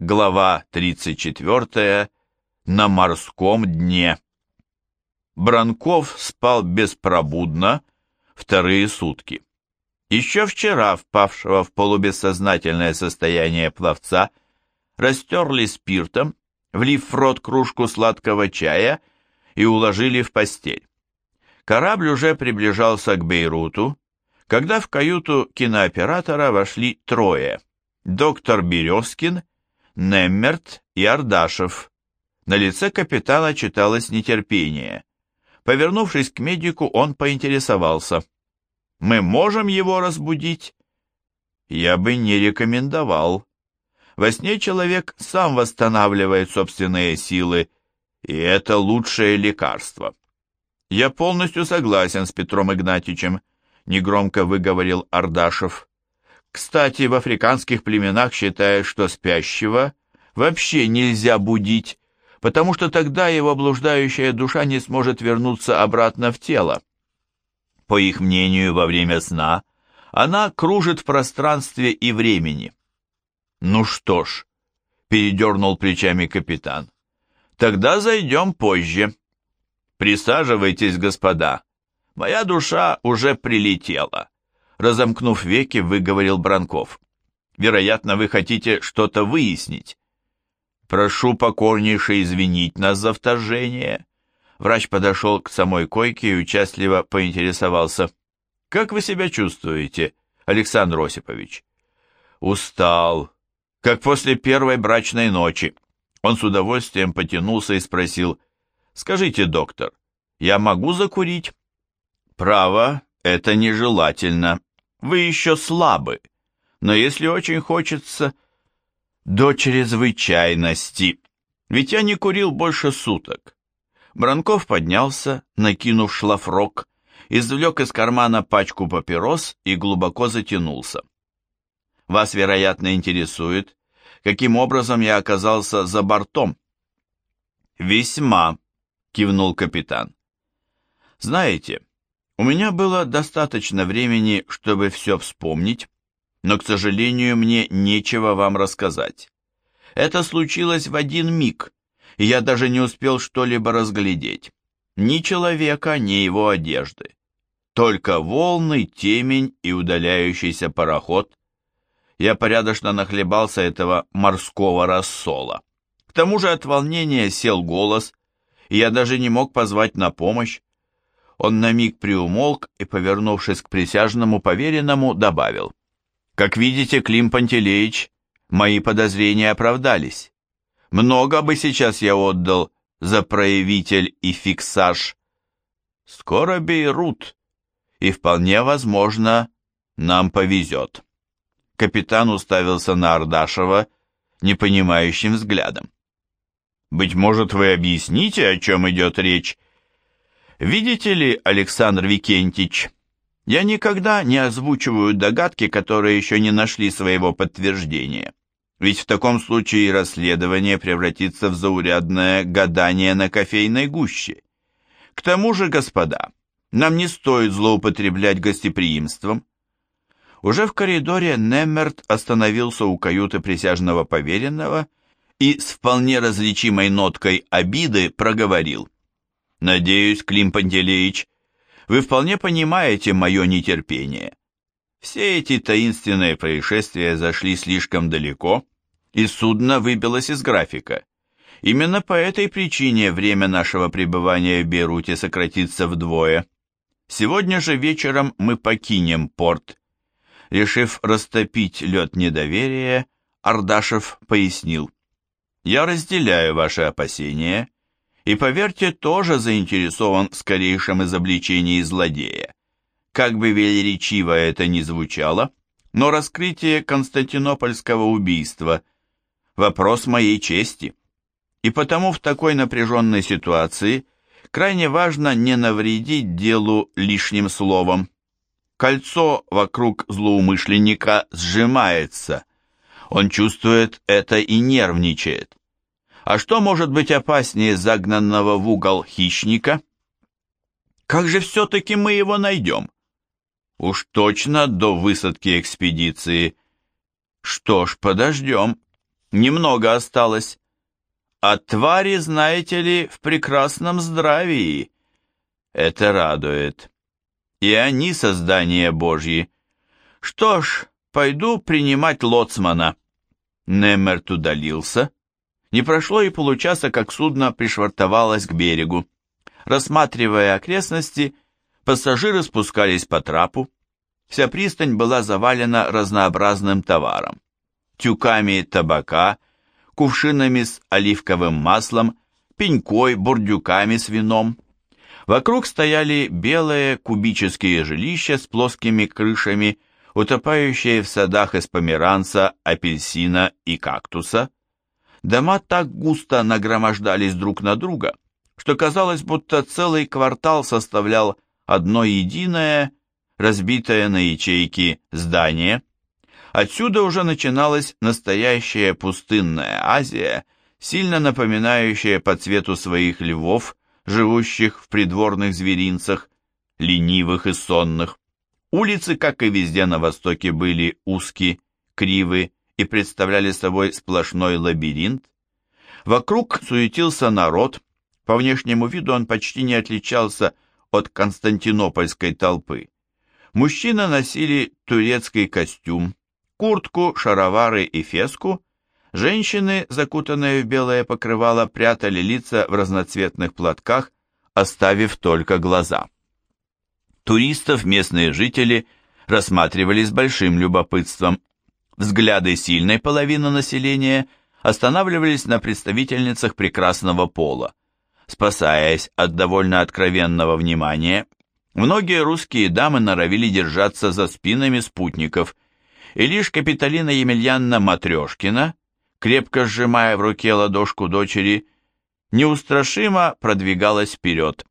Глава 34. На морском дне. Бранков спал беспробудно вторые сутки. Еще вчера впавшего в полубессознательное состояние пловца растерли спиртом, влив в рот кружку сладкого чая и уложили в постель. Корабль уже приближался к Бейруту, когда в каюту кинооператора вошли трое. Доктор Березкин, Неммерт и Ардашев. На лице капитана читалось нетерпение. Повернувшись к медику, он поинтересовался. «Мы можем его разбудить?» «Я бы не рекомендовал. Во сне человек сам восстанавливает собственные силы, и это лучшее лекарство». «Я полностью согласен с Петром Игнатьичем», — негромко выговорил Ардашев. «Кстати, в африканских племенах считают, что спящего вообще нельзя будить, потому что тогда его блуждающая душа не сможет вернуться обратно в тело. По их мнению, во время сна она кружит в пространстве и времени. «Ну что ж», — передернул плечами капитан, — «тогда зайдем позже». «Присаживайтесь, господа. Моя душа уже прилетела», — разомкнув веки, выговорил Бранков. «Вероятно, вы хотите что-то выяснить». «Прошу покорнейше извинить нас за вторжение». Врач подошел к самой койке и участливо поинтересовался. «Как вы себя чувствуете, Александр Осипович?» «Устал, как после первой брачной ночи». Он с удовольствием потянулся и спросил, «Скажите, доктор, я могу закурить?» «Право, это нежелательно. Вы еще слабы. Но если очень хочется...» «До чрезвычайности. Ведь я не курил больше суток». Бранков поднялся, накинув шлафрок, извлек из кармана пачку папирос и глубоко затянулся. «Вас, вероятно, интересует, каким образом я оказался за бортом?» «Весьма», — кивнул капитан. «Знаете, у меня было достаточно времени, чтобы все вспомнить, но, к сожалению, мне нечего вам рассказать. Это случилось в один миг, и я даже не успел что-либо разглядеть. Ни человека, ни его одежды. Только волны, темень и удаляющийся пароход. Я порядочно нахлебался этого морского рассола. К тому же от волнения сел голос, и я даже не мог позвать на помощь. Он на миг приумолк и, повернувшись к присяжному поверенному, добавил. «Как видите, Клим Пантелеич, мои подозрения оправдались. Много бы сейчас я отдал за проявитель и фиксаж. Скоро Бейрут, и вполне возможно, нам повезет». Капитан уставился на Ардашева непонимающим взглядом. Быть может, вы объясните, о чем идет речь? Видите ли, Александр Викентич, я никогда не озвучиваю догадки, которые еще не нашли своего подтверждения. Ведь в таком случае расследование превратится в заурядное гадание на кофейной гуще. К тому же, господа, нам не стоит злоупотреблять гостеприимством. Уже в коридоре Неммерт остановился у каюты присяжного поверенного и с вполне различимой ноткой обиды проговорил. «Надеюсь, Клим Пантелеич, вы вполне понимаете мое нетерпение. Все эти таинственные происшествия зашли слишком далеко, и судно выбилось из графика. Именно по этой причине время нашего пребывания в Бейруте сократится вдвое. Сегодня же вечером мы покинем порт. Решив растопить лед недоверия, Ардашев пояснил. Я разделяю ваши опасения и, поверьте, тоже заинтересован в скорейшем изобличении злодея. Как бы велеречиво это ни звучало, но раскрытие константинопольского убийства – вопрос моей чести. И потому в такой напряженной ситуации крайне важно не навредить делу лишним словом. Кольцо вокруг злоумышленника сжимается. Он чувствует это и нервничает. А что может быть опаснее загнанного в угол хищника? Как же все-таки мы его найдем? Уж точно до высадки экспедиции. Что ж, подождем. Немного осталось. А твари, знаете ли, в прекрасном здравии. Это радует. И они создания Божьи. Что ж, пойду принимать лоцмана. Немерт удалился. Не прошло и получаса, как судно пришвартовалось к берегу. Рассматривая окрестности, пассажиры спускались по трапу. Вся пристань была завалена разнообразным товаром. Тюками табака, кувшинами с оливковым маслом, пенькой, бурдюками с вином. Вокруг стояли белые кубические жилища с плоскими крышами, утопающие в садах из померанца, апельсина и кактуса. Дома так густо нагромождались друг на друга, что казалось, будто целый квартал составлял одно единое, разбитое на ячейки здание. Отсюда уже начиналась настоящая пустынная Азия, сильно напоминающая по цвету своих львов, живущих в придворных зверинцах, ленивых и сонных. Улицы, как и везде на востоке, были узкие, кривы и представляли собой сплошной лабиринт. Вокруг суетился народ, по внешнему виду он почти не отличался от константинопольской толпы. Мужчины носили турецкий костюм, куртку, шаровары и феску, женщины, закутанные в белое покрывало, прятали лица в разноцветных платках, оставив только глаза. Туристов местные жители рассматривали с большим любопытством. Взгляды сильной половины населения останавливались на представительницах прекрасного пола. Спасаясь от довольно откровенного внимания, многие русские дамы норовили держаться за спинами спутников, и лишь Капитолина Емельянна Матрешкина, крепко сжимая в руке ладошку дочери, неустрашимо продвигалась вперед.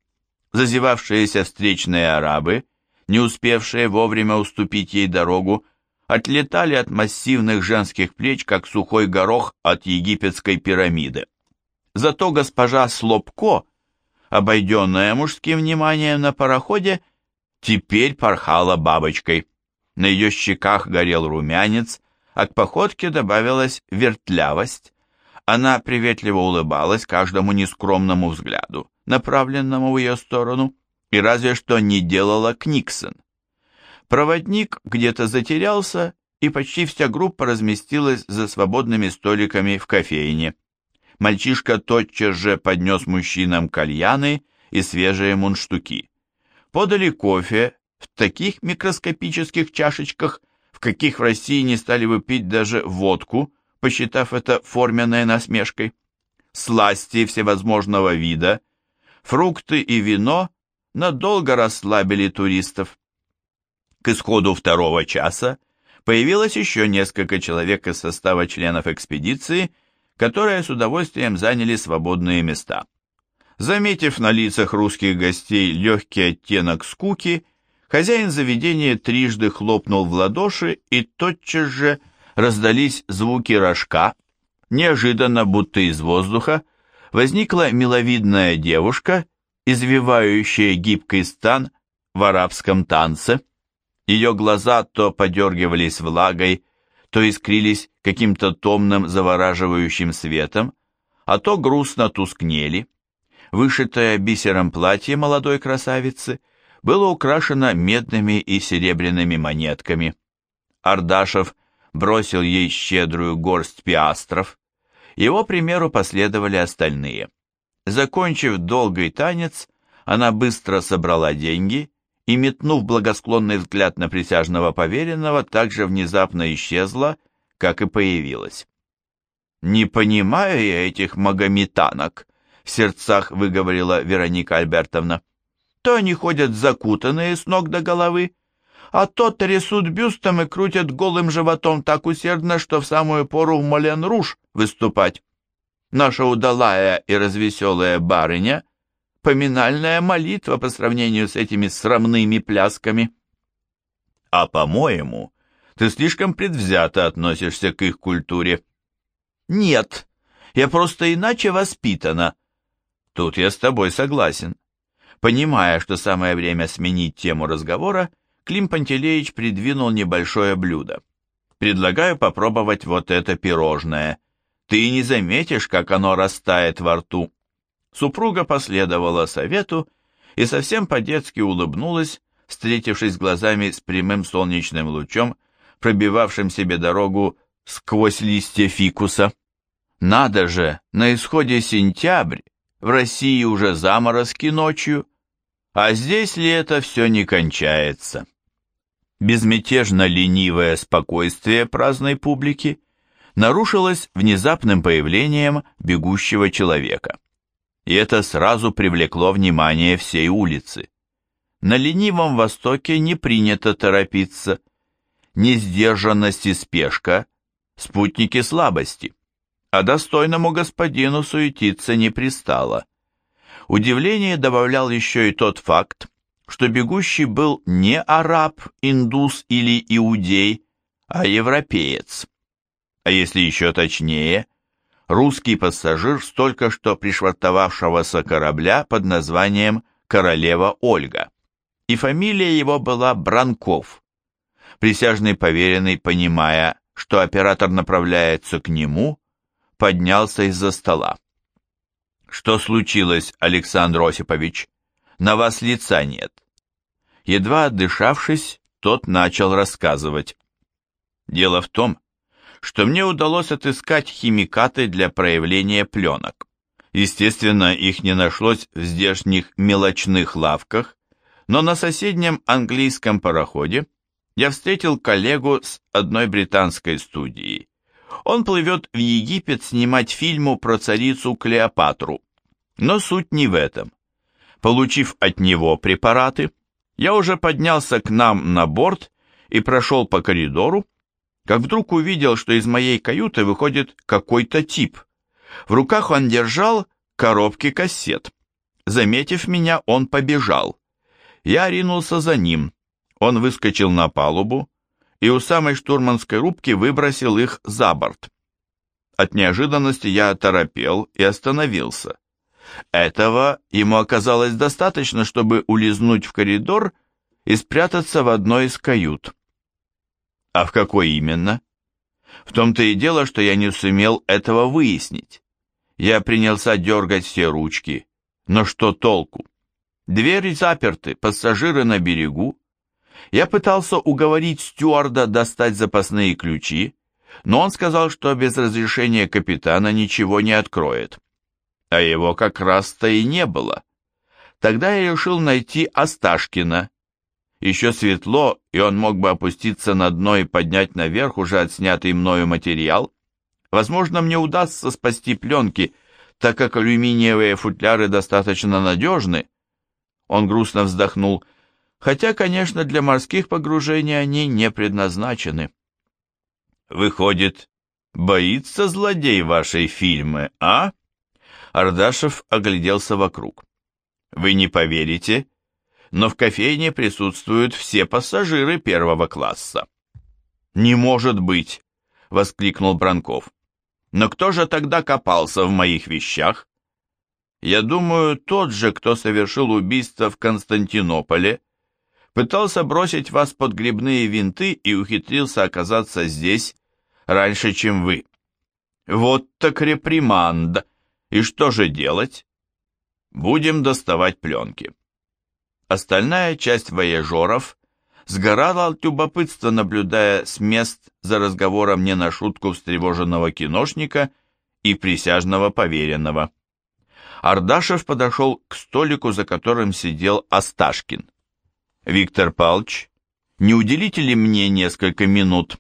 Зазевавшиеся встречные арабы, не успевшие вовремя уступить ей дорогу, отлетали от массивных женских плеч, как сухой горох от египетской пирамиды. Зато госпожа Слобко, обойденная мужским вниманием на пароходе, теперь порхала бабочкой. На ее щеках горел румянец, а к походке добавилась вертлявость. Она приветливо улыбалась каждому нескромному взгляду, направленному в ее сторону, и разве что не делала Книксон. Проводник где-то затерялся, и почти вся группа разместилась за свободными столиками в кофейне. Мальчишка тотчас же поднес мужчинам кальяны и свежие мундштуки. Подали кофе в таких микроскопических чашечках, в каких в России не стали бы пить даже водку, посчитав это форменной насмешкой. Сласти всевозможного вида, фрукты и вино надолго расслабили туристов. К исходу второго часа появилось еще несколько человек из состава членов экспедиции – которые с удовольствием заняли свободные места. Заметив на лицах русских гостей легкий оттенок скуки, хозяин заведения трижды хлопнул в ладоши, и тотчас же раздались звуки рожка. Неожиданно, будто из воздуха, возникла миловидная девушка, извивающая гибкий стан в арабском танце. Ее глаза то подергивались влагой, то искрились каким-то томным завораживающим светом, а то грустно тускнели. Вышитое бисером платье молодой красавицы было украшено медными и серебряными монетками. Ардашев бросил ей щедрую горсть пиастров. Его примеру последовали остальные. Закончив долгий танец, она быстро собрала деньги и, метнув благосклонный взгляд на присяжного поверенного, также внезапно исчезла, как и появилась. «Не понимаю я этих магометанок», — в сердцах выговорила Вероника Альбертовна. «То они ходят закутанные с ног до головы, а то трясут бюстом и крутят голым животом так усердно, что в самую пору в Молен-Руж выступать. Наша удалая и развеселая барыня — поминальная молитва по сравнению с этими срамными плясками. А по-моему, ты слишком предвзято относишься к их культуре. Нет, я просто иначе воспитана. Тут я с тобой согласен. Понимая, что самое время сменить тему разговора, Клим Пантелеич придвинул небольшое блюдо. Предлагаю попробовать вот это пирожное. ты не заметишь, как оно растает во рту. Супруга последовала совету и совсем по-детски улыбнулась, встретившись глазами с прямым солнечным лучом, пробивавшим себе дорогу сквозь листья фикуса. Надо же, на исходе сентябрь, в России уже заморозки ночью, а здесь ли это все не кончается? Безмятежно ленивое спокойствие праздной публики нарушилось внезапным появлением бегущего человека. И это сразу привлекло внимание всей улицы. На ленивом Востоке не принято торопиться. Несдержанность и спешка – спутники слабости а достойному господину суетиться не пристало. Удивление добавлял еще и тот факт, что бегущий был не араб, индус или иудей, а европеец. А если еще точнее, русский пассажир с только что пришвартовавшегося корабля под названием «Королева Ольга». И фамилия его была Бранков. Присяжный поверенный, понимая, что оператор направляется к нему, поднялся из-за стола. «Что случилось, Александр Осипович? На вас лица нет». Едва отдышавшись, тот начал рассказывать. «Дело в том, что мне удалось отыскать химикаты для проявления пленок. Естественно, их не нашлось в здешних мелочных лавках, но на соседнем английском пароходе я встретил коллегу с одной британской студии. Он плывет в Египет снимать фильму про царицу Клеопатру. Но суть не в этом. Получив от него препараты, я уже поднялся к нам на борт и прошел по коридору, как вдруг увидел, что из моей каюты выходит какой-то тип. В руках он держал коробки кассет. Заметив меня, он побежал. Я ринулся за ним. Он выскочил на палубу, и у самой штурманской рубки выбросил их за борт. От неожиданности я оторопел и остановился. Этого ему оказалось достаточно, чтобы улизнуть в коридор и спрятаться в одной из кают. А в какой именно? В том-то и дело, что я не сумел этого выяснить. Я принялся дергать все ручки, но что толку? Двери заперты, пассажиры на берегу, я пытался уговорить стюарда достать запасные ключи, но он сказал, что без разрешения капитана ничего не откроет. А его как раз-то и не было. Тогда я решил найти Осташкина. Еще светло, и он мог бы опуститься на дно и поднять наверх уже отснятый мною материал. Возможно, мне удастся спасти пленки, так как алюминиевые футляры достаточно надежны. Он грустно вздохнул – хотя, конечно, для морских погружений они не предназначены. Выходит, боится злодей вашей фильмы, а? Ардашев огляделся вокруг. Вы не поверите, но в кофейне присутствуют все пассажиры первого класса. Не может быть, воскликнул Бранков. Но кто же тогда копался в моих вещах? Я думаю, тот же, кто совершил убийство в Константинополе пытался бросить вас под грибные винты и ухитрился оказаться здесь раньше, чем вы. Вот так реприманда. И что же делать? Будем доставать пленки. Остальная часть вояжеров сгорала от любопытства, наблюдая с мест за разговором не на шутку встревоженного киношника и присяжного поверенного. Ардашев подошел к столику, за которым сидел Осташкин. Виктор Палч, не уделите ли мне несколько минут?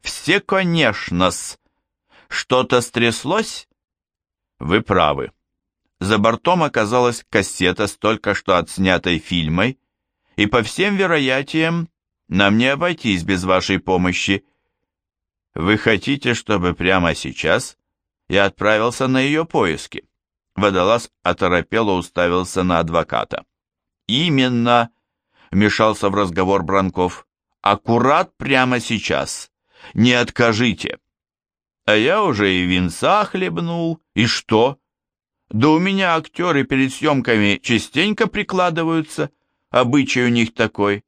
Все, конечно-с. Что-то стряслось? Вы правы. За бортом оказалась кассета с только что отснятой фильмой, и по всем вероятиям нам не обойтись без вашей помощи. Вы хотите, чтобы прямо сейчас я отправился на ее поиски? Водолаз оторопело уставился на адвоката. Именно, вмешался в разговор Бранков. «Аккурат прямо сейчас. Не откажите». А я уже и винца хлебнул. И что? Да у меня актеры перед съемками частенько прикладываются. Обычай у них такой.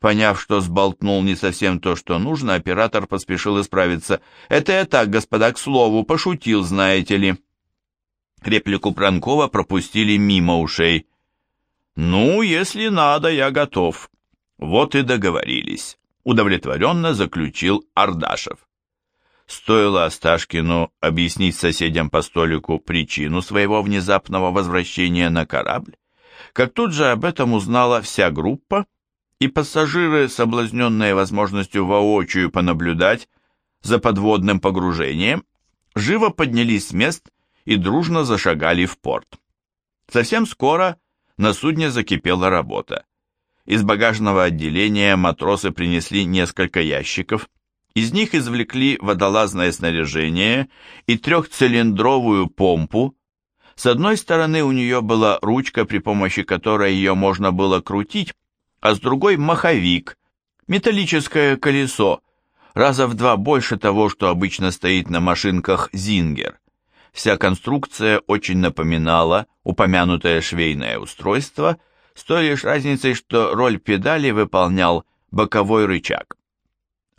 Поняв, что сболтнул не совсем то, что нужно, оператор поспешил исправиться. «Это я так, господа, к слову, пошутил, знаете ли». Реплику Пранкова пропустили мимо ушей. «Ну, если надо, я готов». Вот и договорились. Удовлетворенно заключил Ардашев. Стоило Осташкину объяснить соседям по столику причину своего внезапного возвращения на корабль, как тут же об этом узнала вся группа, и пассажиры, соблазненные возможностью воочию понаблюдать за подводным погружением, живо поднялись с мест и дружно зашагали в порт. Совсем скоро на судне закипела работа. Из багажного отделения матросы принесли несколько ящиков, из них извлекли водолазное снаряжение и трехцилиндровую помпу. С одной стороны у нее была ручка, при помощи которой ее можно было крутить, а с другой маховик, металлическое колесо, раза в два больше того, что обычно стоит на машинках «Зингер». Вся конструкция очень напоминала упомянутое швейное устройство, с той лишь разницей, что роль педали выполнял боковой рычаг.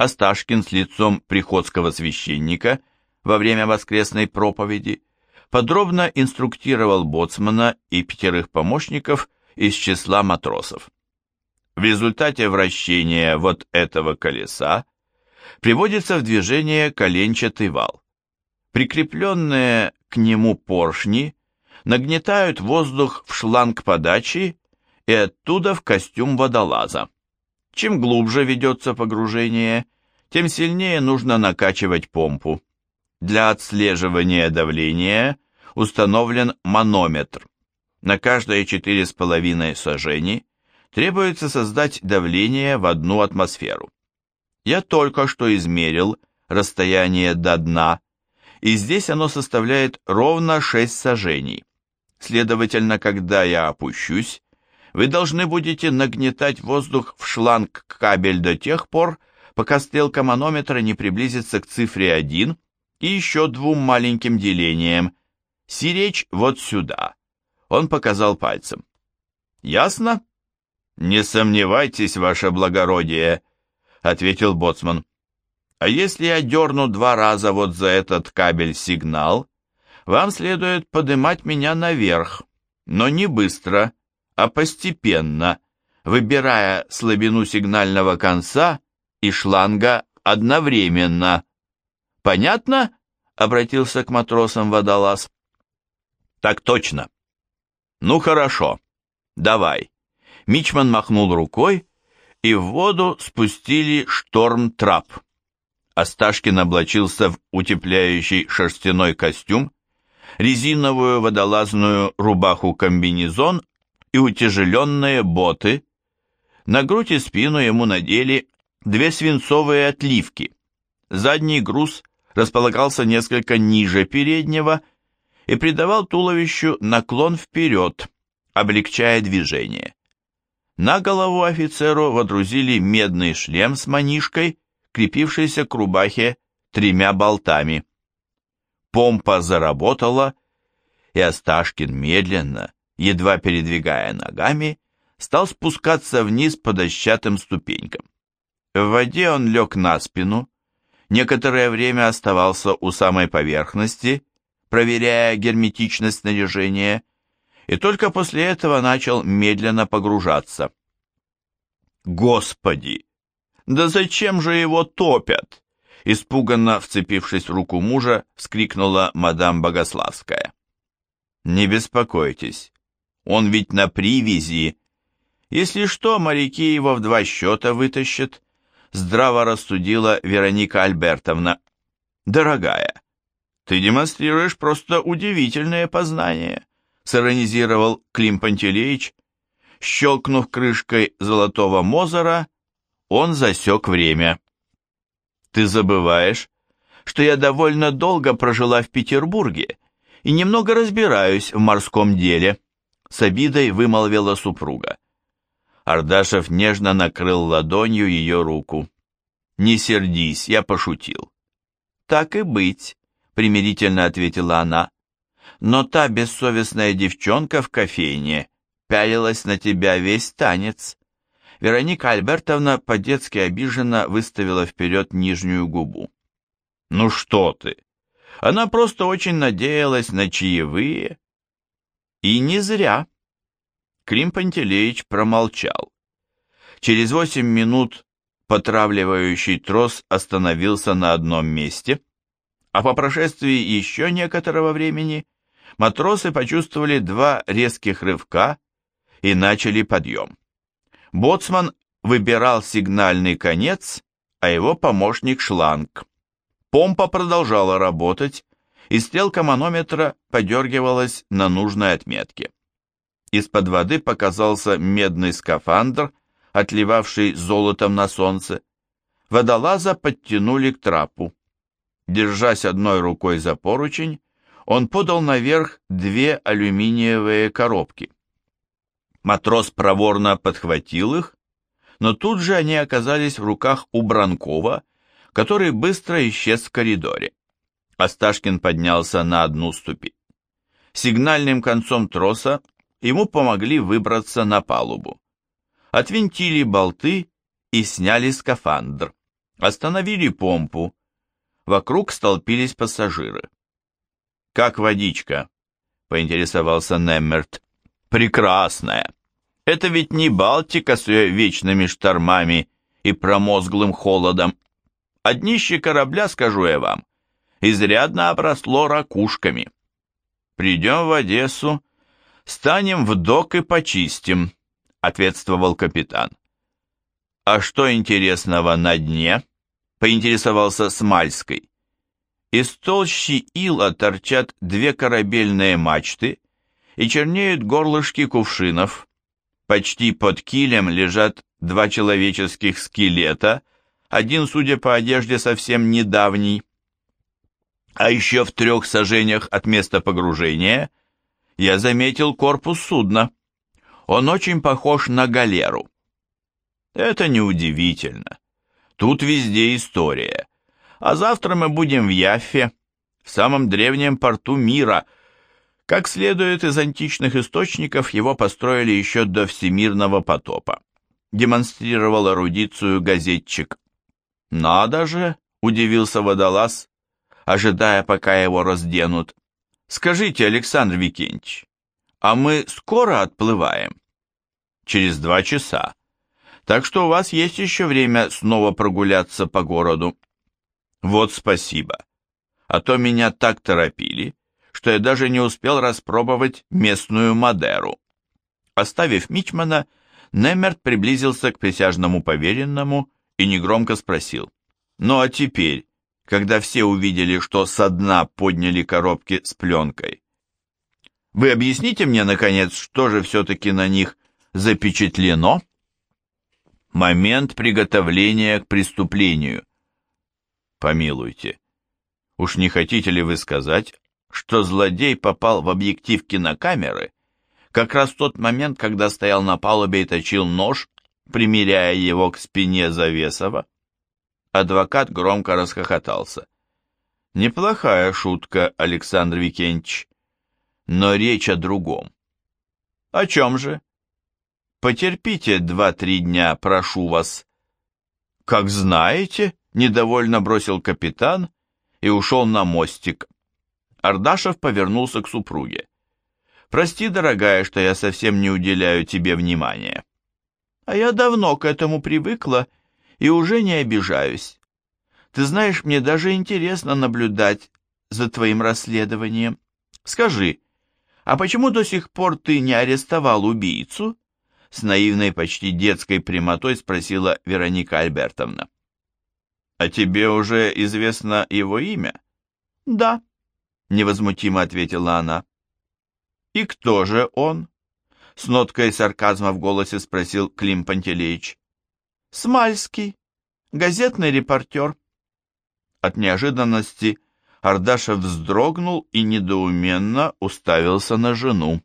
Осташкин с лицом приходского священника во время воскресной проповеди подробно инструктировал боцмана и пятерых помощников из числа матросов. В результате вращения вот этого колеса приводится в движение коленчатый вал. Прикрепленные к нему поршни нагнетают воздух в шланг подачи и оттуда в костюм водолаза. Чем глубже ведется погружение, тем сильнее нужно накачивать помпу. Для отслеживания давления установлен манометр. На каждые 4,5 сажений требуется создать давление в одну атмосферу. Я только что измерил расстояние до дна, и здесь оно составляет ровно 6 сажений. Следовательно, когда я опущусь, вы должны будете нагнетать воздух в шланг кабель до тех пор, пока стрелка манометра не приблизится к цифре 1 и еще двум маленьким делениям. Сиречь вот сюда. Он показал пальцем. Ясно? «Не сомневайтесь, ваше благородие», — ответил боцман. «А если я дерну два раза вот за этот кабель сигнал, вам следует поднимать меня наверх, но не быстро, а постепенно, выбирая слабину сигнального конца и шланга одновременно. Понятно?» — обратился к матросам водолаз. «Так точно». «Ну хорошо, давай». Мичман махнул рукой, и в воду спустили шторм-трап. Осташкин облачился в утепляющий шерстяной костюм, резиновую водолазную рубаху-комбинезон и утяжеленные боты. На грудь и спину ему надели две свинцовые отливки. Задний груз располагался несколько ниже переднего и придавал туловищу наклон вперед, облегчая движение. На голову офицеру водрузили медный шлем с манишкой, крепившийся к рубахе тремя болтами. Помпа заработала, и Осташкин медленно, едва передвигая ногами, стал спускаться вниз по дощатым ступенькам. В воде он лег на спину, некоторое время оставался у самой поверхности, проверяя герметичность снаряжения, и только после этого начал медленно погружаться. «Господи! Да зачем же его топят?» Испуганно вцепившись в руку мужа, вскрикнула мадам Богославская. «Не беспокойтесь, он ведь на привязи. Если что, моряки его в два счета вытащат», здраво рассудила Вероника Альбертовна. «Дорогая, ты демонстрируешь просто удивительное познание сиронизировал Клим Пантелеич. Щелкнув крышкой золотого Мозера, он засек время. «Ты забываешь, что я довольно долго прожила в Петербурге и немного разбираюсь в морском деле», с обидой вымолвила супруга. Ардашев нежно накрыл ладонью ее руку. «Не сердись, я пошутил». «Так и быть», — примирительно ответила она но та бессовестная девчонка в кофейне пялилась на тебя весь танец. Вероника Альбертовна по-детски обиженно выставила вперед нижнюю губу. «Ну что ты! Она просто очень надеялась на чаевые». «И не зря!» Клим Пантелеич промолчал. Через восемь минут потравливающий трос остановился на одном месте, а по прошествии еще некоторого времени матросы почувствовали два резких рывка и начали подъем. Боцман выбирал сигнальный конец, а его помощник шланг. Помпа продолжала работать, и стрелка манометра подергивалась на нужной отметке. Из-под воды показался медный скафандр, отливавший золотом на солнце. Водолаза подтянули к трапу. Держась одной рукой за поручень, он подал наверх две алюминиевые коробки. Матрос проворно подхватил их, но тут же они оказались в руках у Бранкова, который быстро исчез в коридоре. Осташкин поднялся на одну ступень. Сигнальным концом троса ему помогли выбраться на палубу. Отвинтили болты и сняли скафандр. Остановили помпу. Вокруг столпились пассажиры. «Как водичка?» — поинтересовался Неммерт. «Прекрасная. Это ведь не Балтика с ее вечными штормами и промозглым холодом. А днище корабля, скажу я вам, изрядно обросло ракушками. Придем в Одессу, станем в док и почистим, ответствовал капитан. А что интересного на дне? Поинтересовался Смальской. Из толщи ила торчат две корабельные мачты и чернеют горлышки кувшинов. Почти под килем лежат два человеческих скелета, один, судя по одежде, совсем недавний. А еще в трех сажениях от места погружения я заметил корпус судна. Он очень похож на галеру. Это неудивительно. Тут везде история. А завтра мы будем в Яффе, в самом древнем порту мира. Как следует из античных источников, его построили еще до всемирного потопа. Демонстрировал эрудицию газетчик. «Надо же!» — удивился водолаз, ожидая, пока его разденут. «Скажите, Александр Викентьевич, а мы скоро отплываем?» «Через два часа. Так что у вас есть еще время снова прогуляться по городу». «Вот спасибо. А то меня так торопили, что я даже не успел распробовать местную Мадеру». Оставив Мичмана, Немерт приблизился к присяжному поверенному и негромко спросил. «Ну а теперь, когда все увидели, что со дна подняли коробки с пленкой, вы объясните мне, наконец, что же все-таки на них запечатлено?» Момент приготовления к преступлению. Помилуйте, уж не хотите ли вы сказать, что злодей попал в объектив кинокамеры как раз в тот момент, когда стоял на палубе и точил нож, примеряя его к спине Завесова? Адвокат громко расхохотался. Неплохая шутка, Александр Викентьевич, но речь о другом. О чем же? Потерпите два-три дня, прошу вас. Как знаете, недовольно бросил капитан и ушел на мостик. Ардашев повернулся к супруге. «Прости, дорогая, что я совсем не уделяю тебе внимания. А я давно к этому привыкла и уже не обижаюсь. Ты знаешь, мне даже интересно наблюдать за твоим расследованием. Скажи, а почему до сих пор ты не арестовал убийцу?» С наивной, почти детской прямотой спросила Вероника Альбертовна. «А тебе уже известно его имя?» «Да», — невозмутимо ответила она. «И кто же он?» С ноткой сарказма в голосе спросил Клим Пантелеич. «Смальский, газетный репортер». От неожиданности Ардашев вздрогнул и недоуменно уставился на жену.